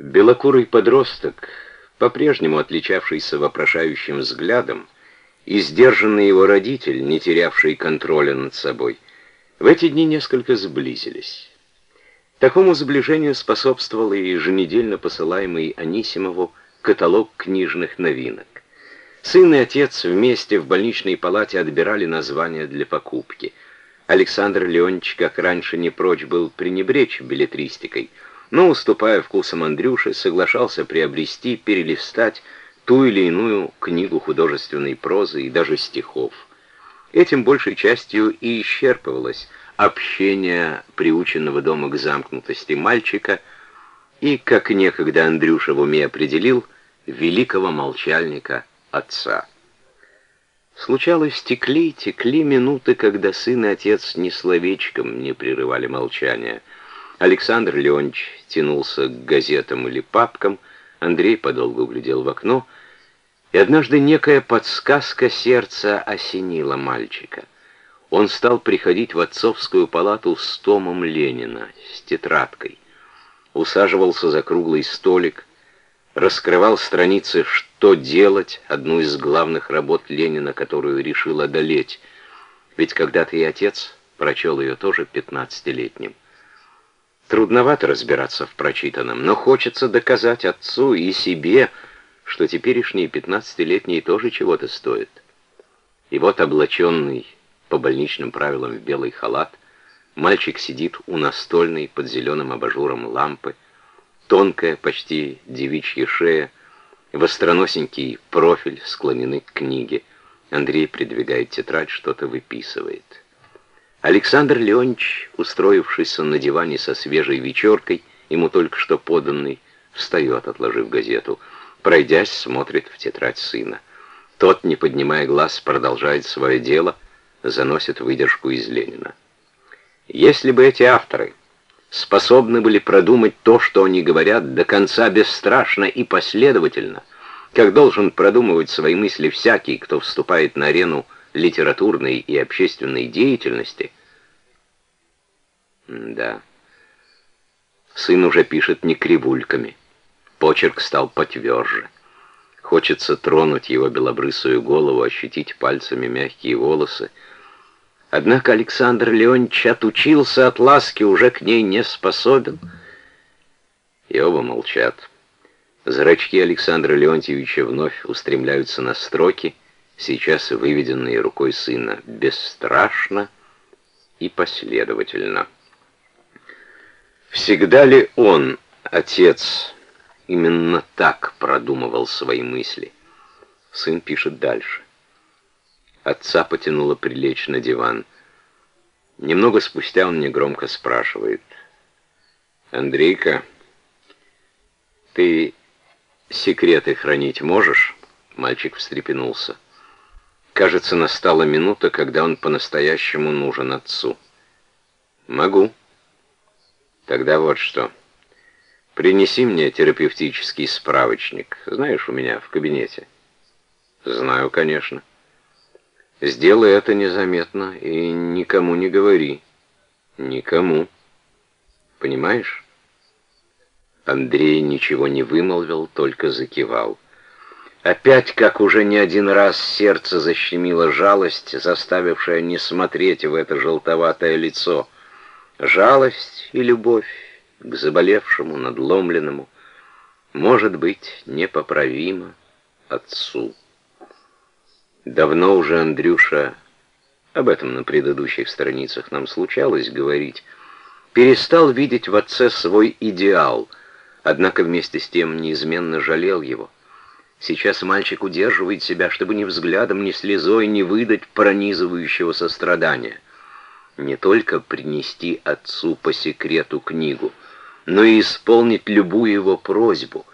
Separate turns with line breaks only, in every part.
Белокурый подросток, по-прежнему отличавшийся вопрошающим взглядом, и сдержанный его родитель, не терявший контроля над собой, в эти дни несколько сблизились. Такому сближению способствовал и еженедельно посылаемый Анисимову каталог книжных новинок. Сын и отец вместе в больничной палате отбирали названия для покупки. Александр Леонидович, как раньше, не прочь был пренебречь билетристикой – но, уступая вкусам Андрюши, соглашался приобрести, перелистать ту или иную книгу художественной прозы и даже стихов. Этим большей частью и исчерпывалось общение приученного дома к замкнутости мальчика и, как некогда Андрюша в уме определил, великого молчальника отца. Случалось, текли, текли минуты, когда сын и отец ни словечком не прерывали молчания — Александр Леонидович тянулся к газетам или папкам, Андрей подолгу глядел в окно, и однажды некая подсказка сердца осенила мальчика. Он стал приходить в отцовскую палату с томом Ленина, с тетрадкой. Усаживался за круглый столик, раскрывал страницы «Что делать?» одну из главных работ Ленина, которую решил одолеть. Ведь когда-то и отец прочел ее тоже пятнадцатилетним. Трудновато разбираться в прочитанном, но хочется доказать отцу и себе, что теперешние пятнадцатилетние тоже чего-то стоят. И вот облаченный по больничным правилам в белый халат, мальчик сидит у настольной под зеленым абажуром лампы, тонкая, почти девичья шея, востроносенький профиль склонены к книге. Андрей придвигает тетрадь, что-то выписывает. Александр Леонидович, устроившийся на диване со свежей вечеркой, ему только что поданный, встает, отложив газету. Пройдясь, смотрит в тетрадь сына. Тот, не поднимая глаз, продолжает свое дело, заносит выдержку из Ленина. Если бы эти авторы способны были продумать то, что они говорят, до конца бесстрашно и последовательно, как должен продумывать свои мысли всякий, кто вступает на арену литературной и общественной деятельности. Да. Сын уже пишет не кривульками. Почерк стал потверже. Хочется тронуть его белобрысую голову, ощутить пальцами мягкие волосы. Однако Александр Леонидович отучился от ласки, уже к ней не способен. И оба молчат. Зрачки Александра Леонтьевича вновь устремляются на строки, сейчас выведенные рукой сына, бесстрашно и последовательно. Всегда ли он, отец, именно так продумывал свои мысли? Сын пишет дальше. Отца потянуло прилечь на диван. Немного спустя он негромко спрашивает. «Андрейка, ты секреты хранить можешь?» Мальчик встрепенулся. Кажется, настала минута, когда он по-настоящему нужен отцу. Могу. Тогда вот что. Принеси мне терапевтический справочник. Знаешь, у меня в кабинете. Знаю, конечно. Сделай это незаметно и никому не говори. Никому. Понимаешь? Андрей ничего не вымолвил, только закивал. Опять, как уже не один раз, сердце защемило жалость, заставившая не смотреть в это желтоватое лицо. Жалость и любовь к заболевшему, надломленному, может быть, непоправимо отцу. Давно уже Андрюша, об этом на предыдущих страницах нам случалось говорить, перестал видеть в отце свой идеал, однако вместе с тем неизменно жалел его. Сейчас мальчик удерживает себя, чтобы ни взглядом, ни слезой не выдать пронизывающего сострадания. Не только принести отцу по секрету книгу, но и исполнить любую его просьбу,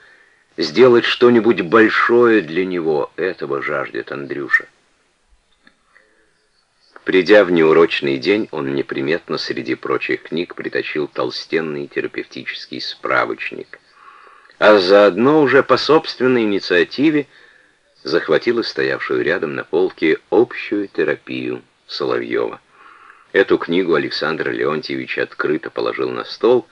сделать что-нибудь большое для него, этого жаждет Андрюша. Придя в неурочный день, он неприметно среди прочих книг притащил толстенный терапевтический справочник — а заодно уже по собственной инициативе захватила стоявшую рядом на полке общую терапию Соловьева. Эту книгу Александр Леонтьевич открыто положил на стол,